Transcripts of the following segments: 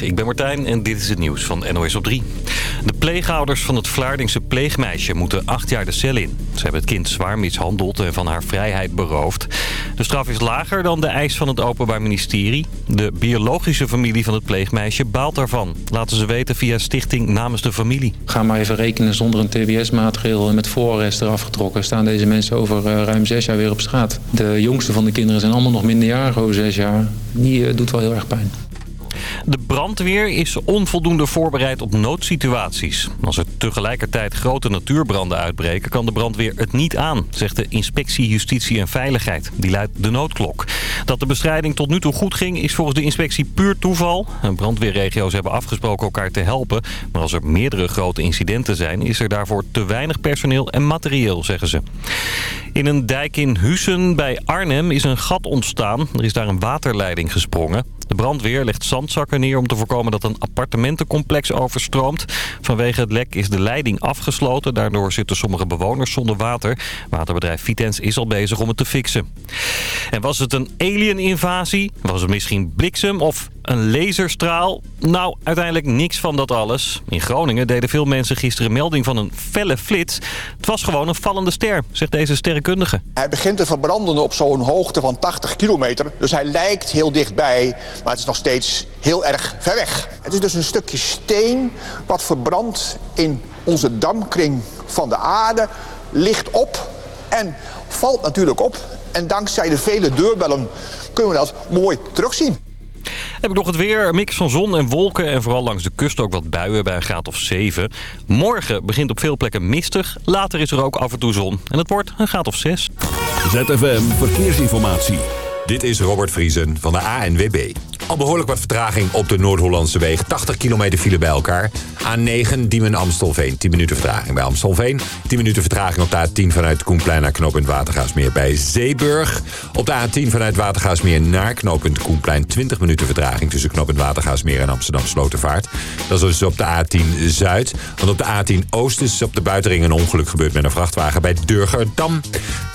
Ik ben Martijn en dit is het nieuws van NOS op 3. De pleegouders van het Vlaardingse pleegmeisje moeten acht jaar de cel in. Ze hebben het kind zwaar mishandeld en van haar vrijheid beroofd. De straf is lager dan de eis van het Openbaar Ministerie. De biologische familie van het pleegmeisje baalt daarvan. Laten ze weten via stichting namens de familie. Ga maar even rekenen zonder een tbs-maatregel en met voorarrest eraf getrokken... staan deze mensen over eh, ruim zes jaar weer op straat. De jongste van de kinderen zijn allemaal nog minderjarig over zes jaar. Die eh, doet wel heel erg pijn. De brandweer is onvoldoende voorbereid op noodsituaties. Als er tegelijkertijd grote natuurbranden uitbreken... kan de brandweer het niet aan, zegt de Inspectie Justitie en Veiligheid. Die luidt de noodklok. Dat de bestrijding tot nu toe goed ging is volgens de inspectie puur toeval. Brandweerregio's hebben afgesproken elkaar te helpen. Maar als er meerdere grote incidenten zijn... is er daarvoor te weinig personeel en materieel, zeggen ze. In een dijk in Hussen bij Arnhem is een gat ontstaan. Er is daar een waterleiding gesprongen. De brandweer legt zandzakken neer om te voorkomen dat een appartementencomplex overstroomt. Vanwege het lek is de leiding afgesloten. Daardoor zitten sommige bewoners zonder water. Waterbedrijf Vitens is al bezig om het te fixen. En was het een alien-invasie? Was het misschien bliksem of een laserstraal? Nou, uiteindelijk niks van dat alles. In Groningen deden veel mensen gisteren melding van een felle flits. Het was gewoon een vallende ster, zegt deze sterrenkundige. Hij begint te verbranden op zo'n hoogte van 80 kilometer. Dus hij lijkt heel dichtbij, maar het is nog steeds heel erg ver weg. Het is dus een stukje steen wat verbrandt in onze damkring van de aarde, ligt op en valt natuurlijk op. En dankzij de vele deurbellen kunnen we dat mooi terugzien. Heb ik nog het weer. Een mix van zon en wolken. En vooral langs de kust ook wat buien bij een graad of 7. Morgen begint op veel plekken mistig. Later is er ook af en toe zon. En het wordt een graad of 6. ZFM Verkeersinformatie. Dit is Robert Vriesen van de ANWB. Al behoorlijk wat vertraging op de Noord-Hollandse weg. 80 kilometer file bij elkaar. A9 Diemen-Amstelveen. 10 minuten vertraging bij Amstelveen. 10 minuten vertraging op de A10 vanuit Koenplein naar knooppunt Watergaasmeer bij Zeeburg. Op de A10 vanuit Watergaasmeer naar knooppunt Koenplein. 20 minuten vertraging tussen knooppunt Watergaasmeer en Amsterdam Slotervaart. Dat is dus op de A10 Zuid. Want op de A10 Oost is op de buitenring een ongeluk gebeurd met een vrachtwagen bij Durgerdam.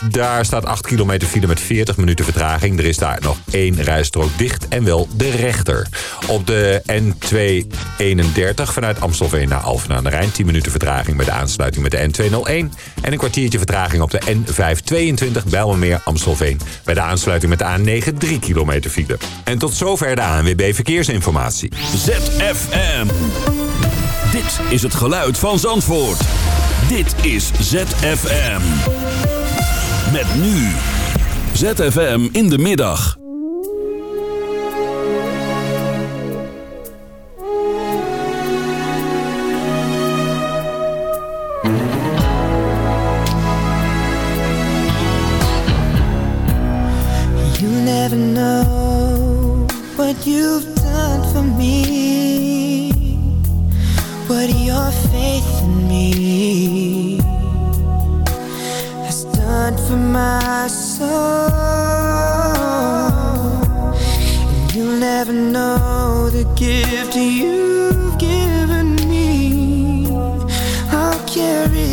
Daar staat 8 kilometer file met 40 minuten vertraging. Er is daar nog één rijstrook dicht en wel de rechter. Op de N231 vanuit Amstelveen naar Alphen aan de Rijn. 10 minuten vertraging bij de aansluiting met de N201. En een kwartiertje vertraging op de N522 Bijlmermeer Amstelveen. Bij de aansluiting met de A9 3 kilometer file. En tot zover de ANWB Verkeersinformatie. ZFM. Dit is het geluid van Zandvoort. Dit is ZFM. Met nu. ZFM in de middag. Never know what you've done for me. What your faith in me has done for my soul. And you'll never know the gift you've given me. I'll carry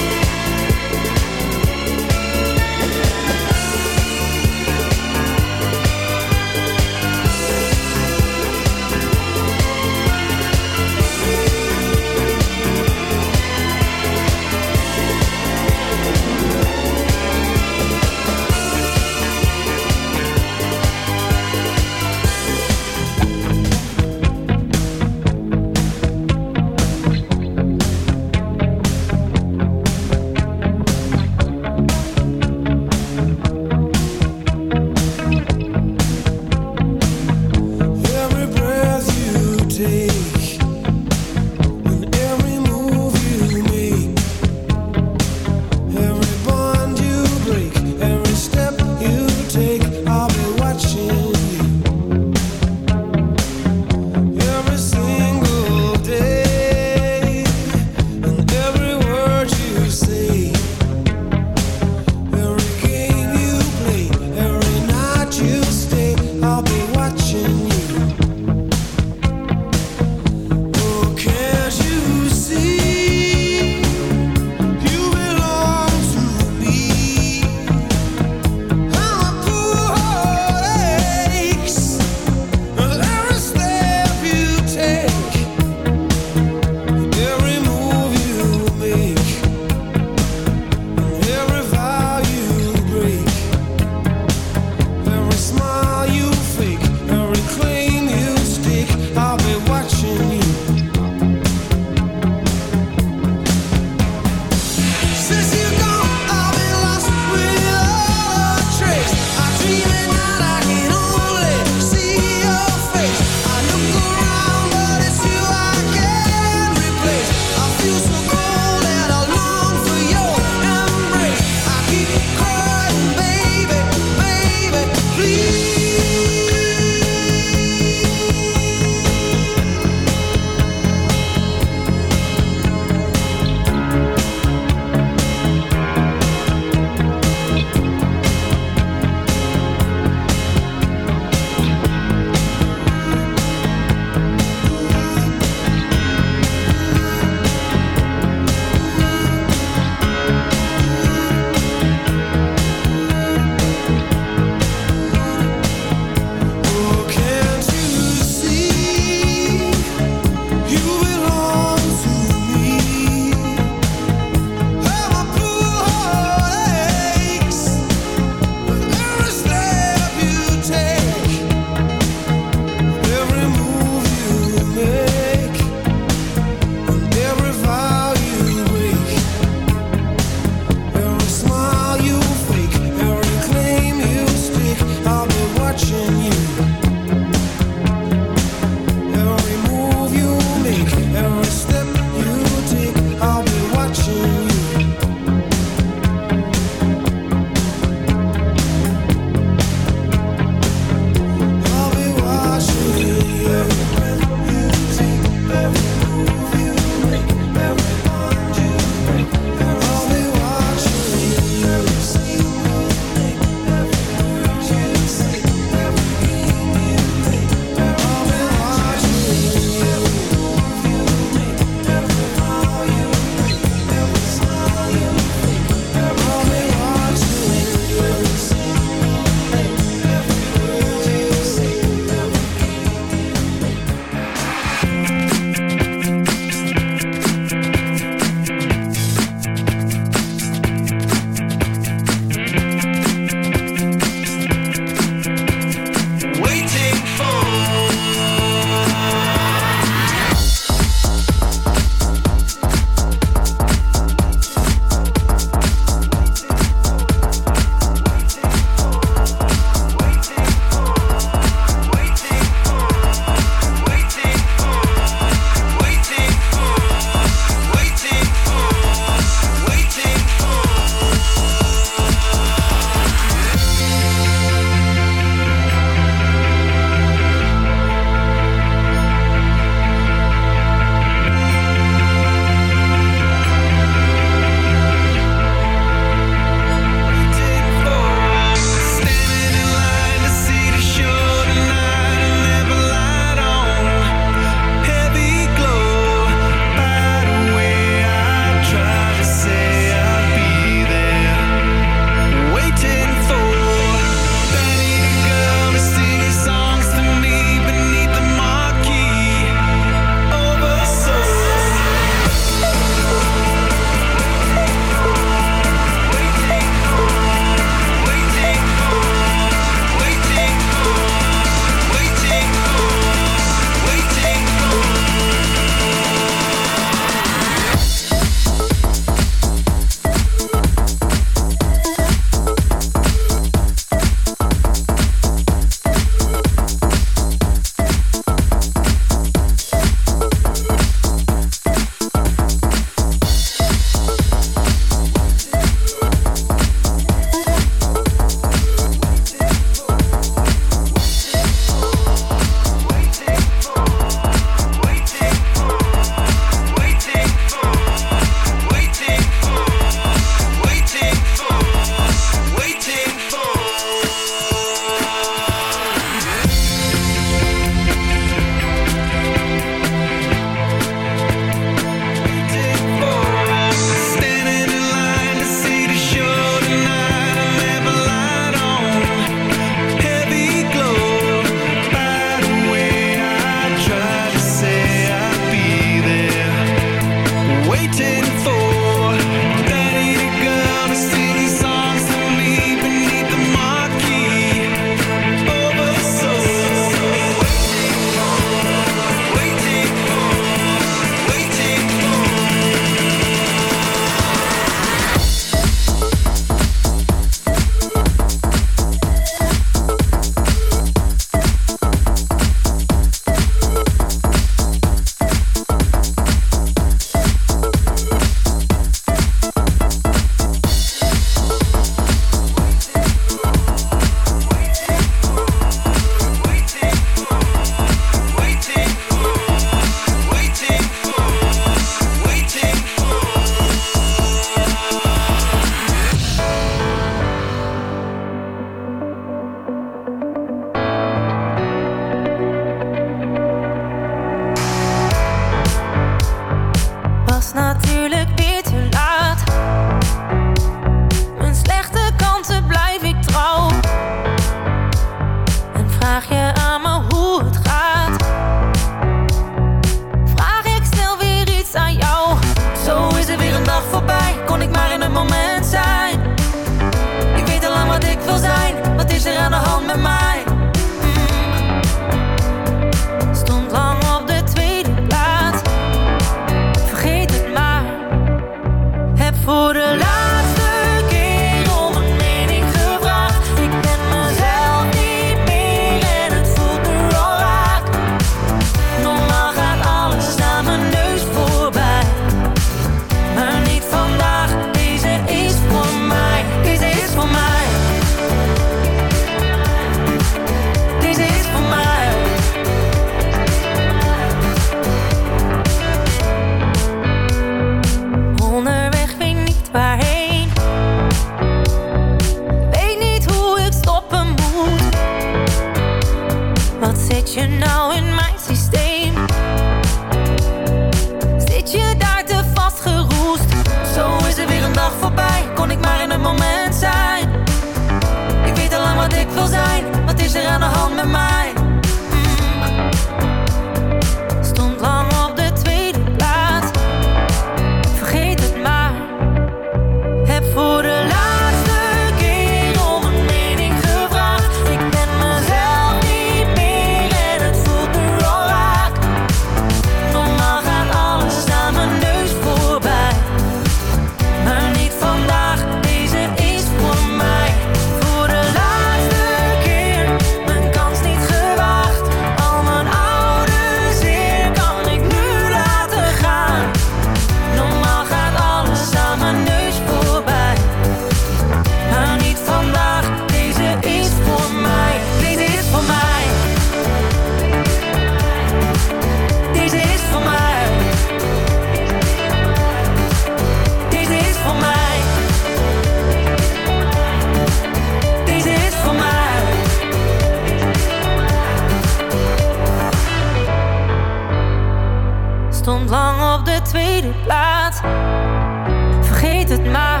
Vergeet het maar.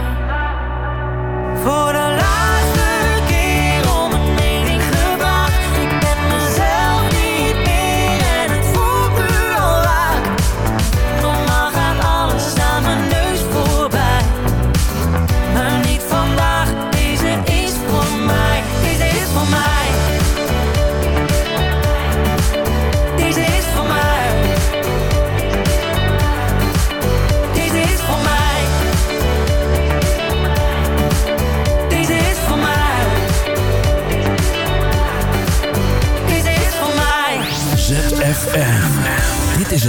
Voor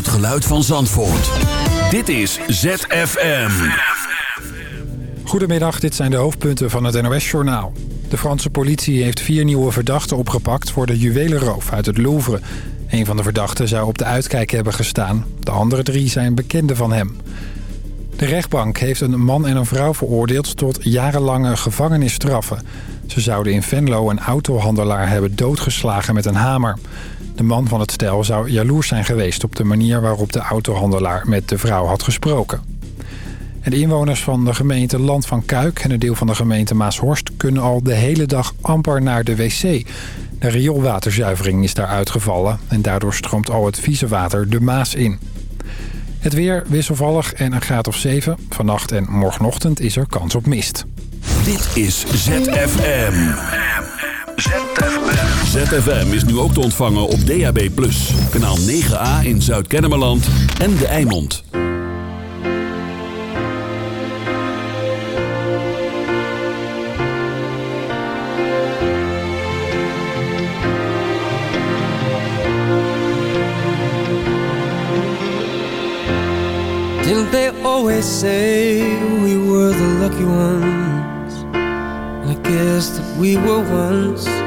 het geluid van Zandvoort. Dit is ZFM. Goedemiddag, dit zijn de hoofdpunten van het NOS-journaal. De Franse politie heeft vier nieuwe verdachten opgepakt voor de juwelenroof uit het Louvre. Een van de verdachten zou op de uitkijk hebben gestaan. De andere drie zijn bekenden van hem. De rechtbank heeft een man en een vrouw veroordeeld tot jarenlange gevangenisstraffen. Ze zouden in Venlo een autohandelaar hebben doodgeslagen met een hamer. De man van het stel zou jaloers zijn geweest op de manier waarop de autohandelaar met de vrouw had gesproken. En de inwoners van de gemeente Land van Kuik en een deel van de gemeente Maashorst... kunnen al de hele dag amper naar de wc. De rioolwaterzuivering is daar uitgevallen... en daardoor stroomt al het vieze water de Maas in. Het weer wisselvallig en een graad of 7. Vannacht en morgenochtend is er kans op mist. Dit is ZFM. ZFM is nu ook te ontvangen op DAB+. Kanaal 9A in Zuid-Kennemerland en De Eimond. Didn't they always say we were the lucky ones? I guess that we were once,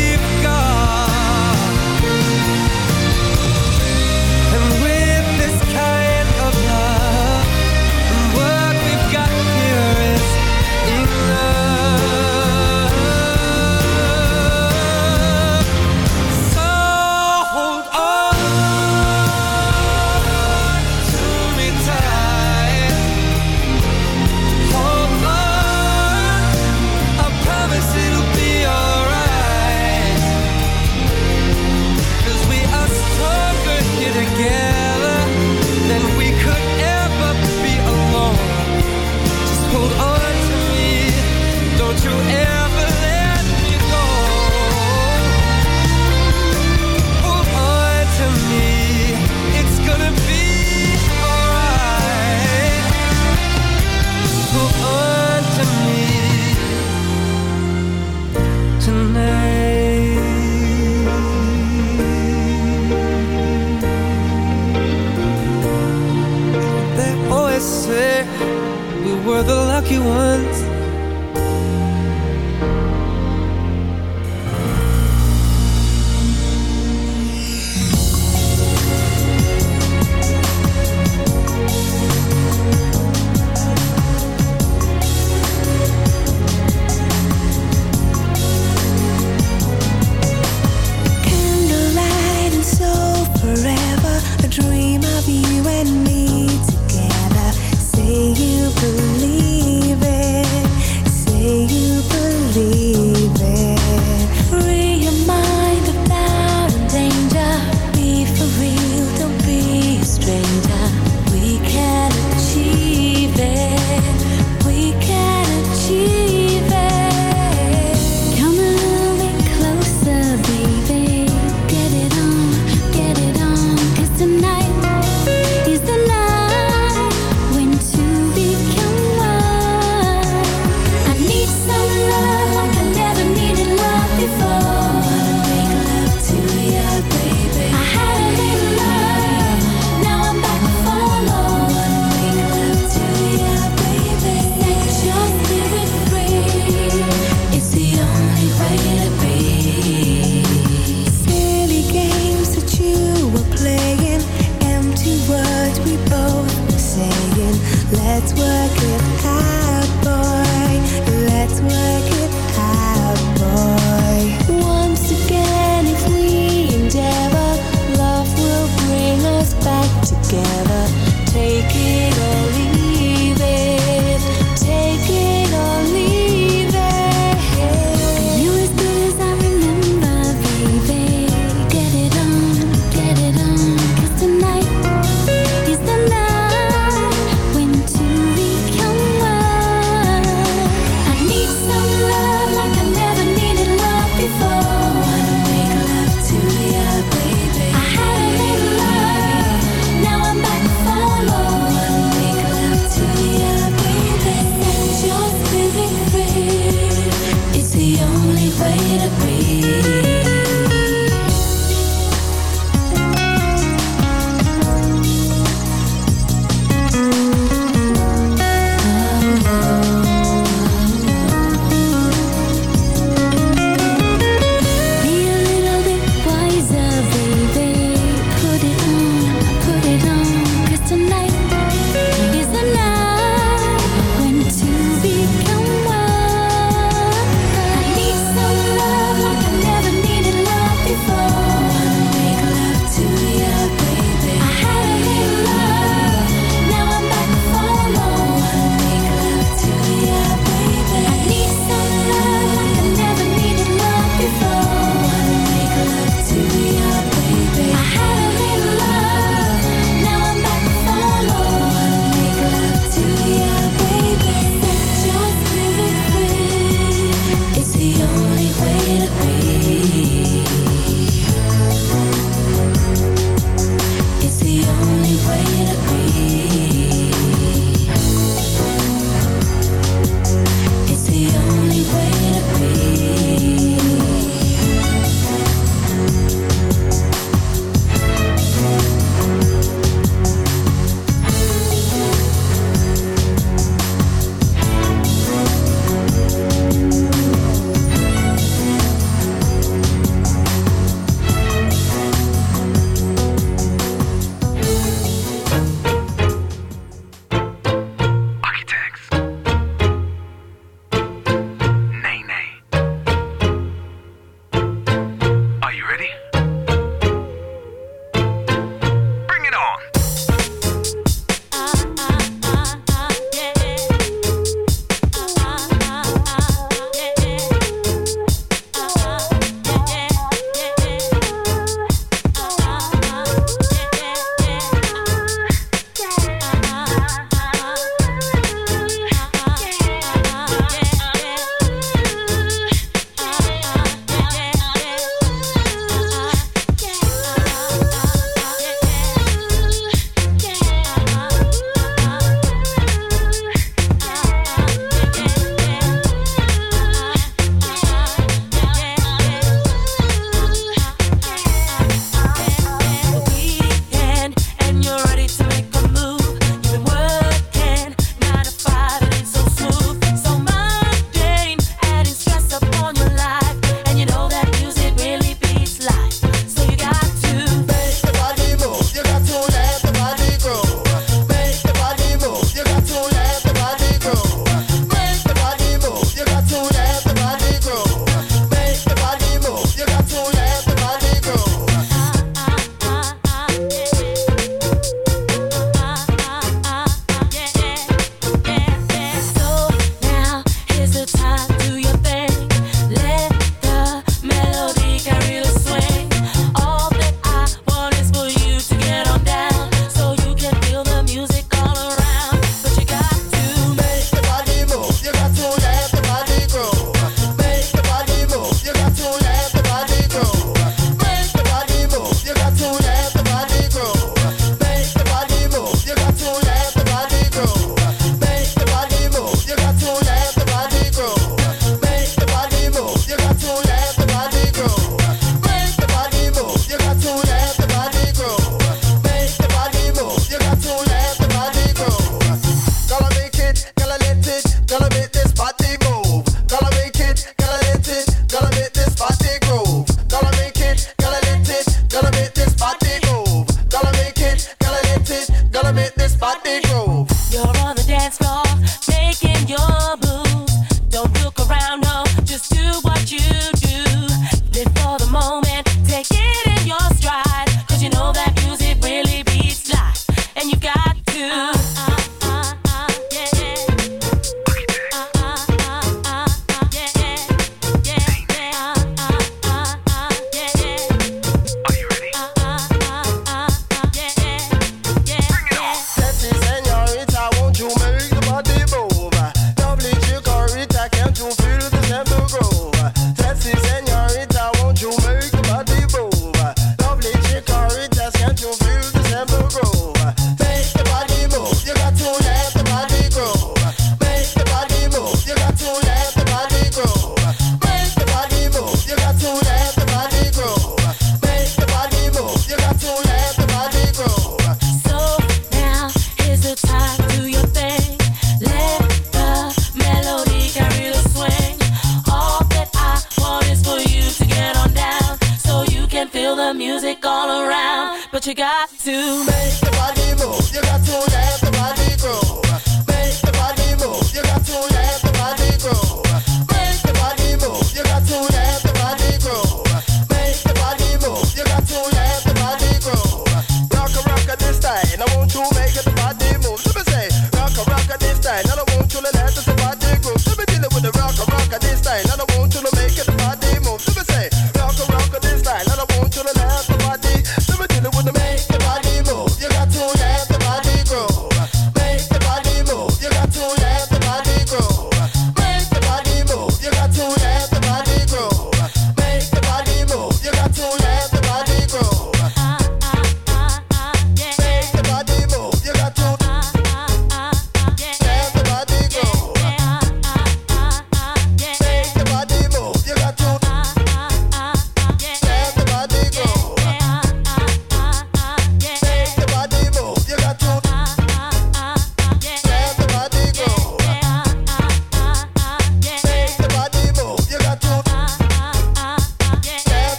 what you got to make.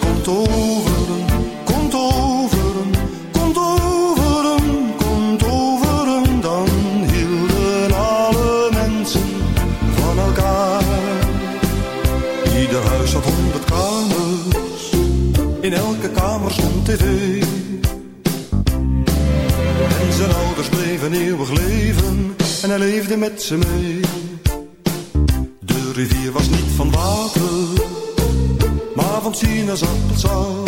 Komt overen, komt over hem, komt overen, komt over hem. Dan hielden alle mensen van elkaar. Ieder huis had honderd kamers, in elke kamer stond tv. En zijn ouders bleven eeuwig leven en hij leefde met ze mee. tien als appelsap.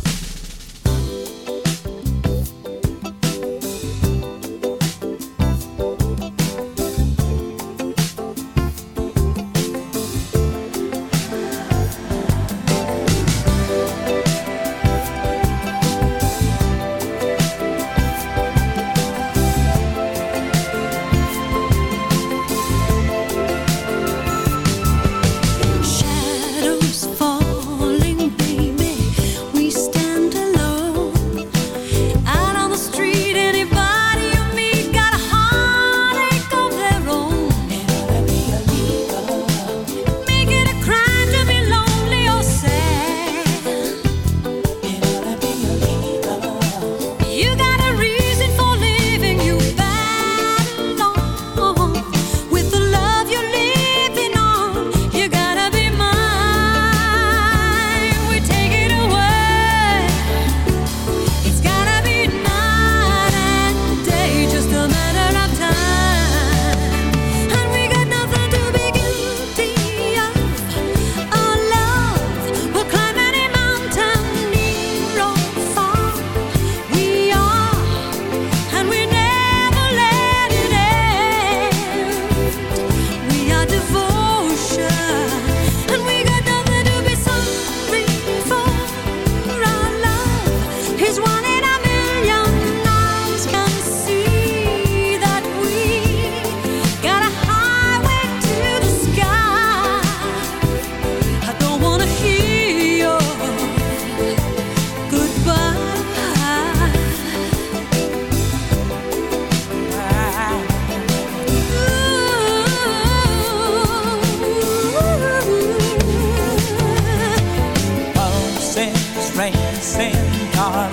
Sing, Carlo,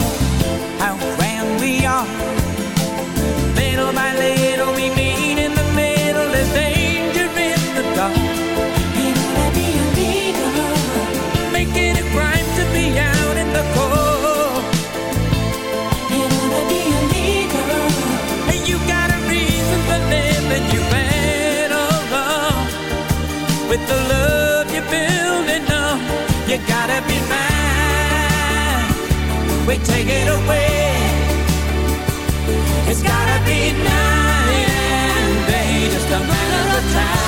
how we take it away. It's gotta be now, yeah, just a matter of time.